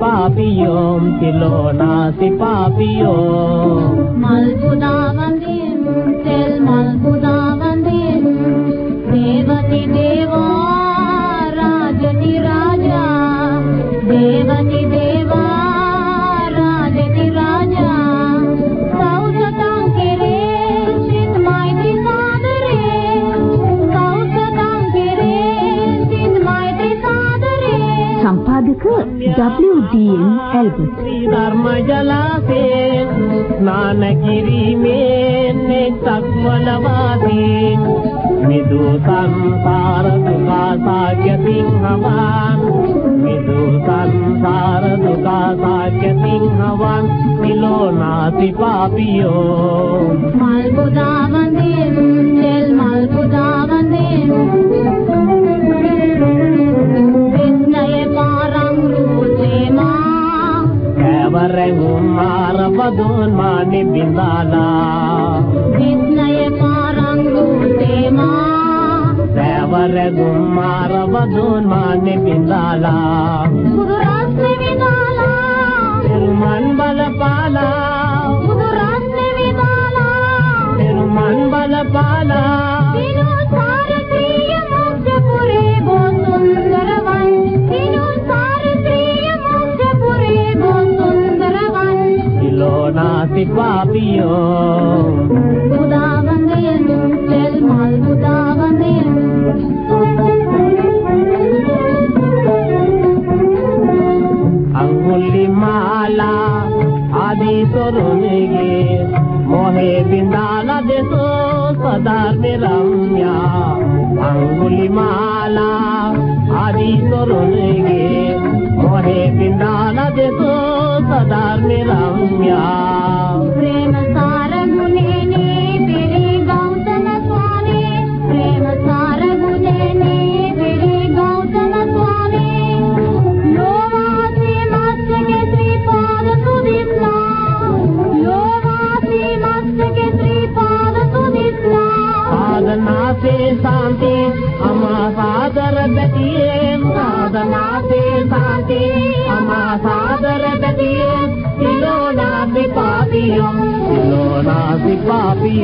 பாபியோம் திலோனாசி பாபியோம் மல்புதா வந்தேன். முத்தேல் மல்புதா WDM Albert ශ්‍රී ධර්ම ජලාසේ ස්නාන කිරීමෙන් එක්සක් වනවාදී මිදු සංසාර දුකාසාක්‍ය සිංහවන් මිදු සංසාර දුකාසාක්‍ය සිංහවන් නිලෝනාති පාපියෝ මල් පුදා වඳින් मधून माने बिंदाला विस्मय मारंगुतेमा सेवर गुमार मधून माने बिंदाला गुरुराज ने बिंदाला तिरुमन बल पाला गुरुराज ने बिंदाला तिरुमन बल पाला வாசி பாபியோ புதா வந்து என்னும் செல்மால் புதா வந்து अंगुली माला आदि सोरुनिगे मोहे बिंदाला देसो सदार निरम्या। अंगुली माला आदि सोरुनिगे papi yo, a nací papi.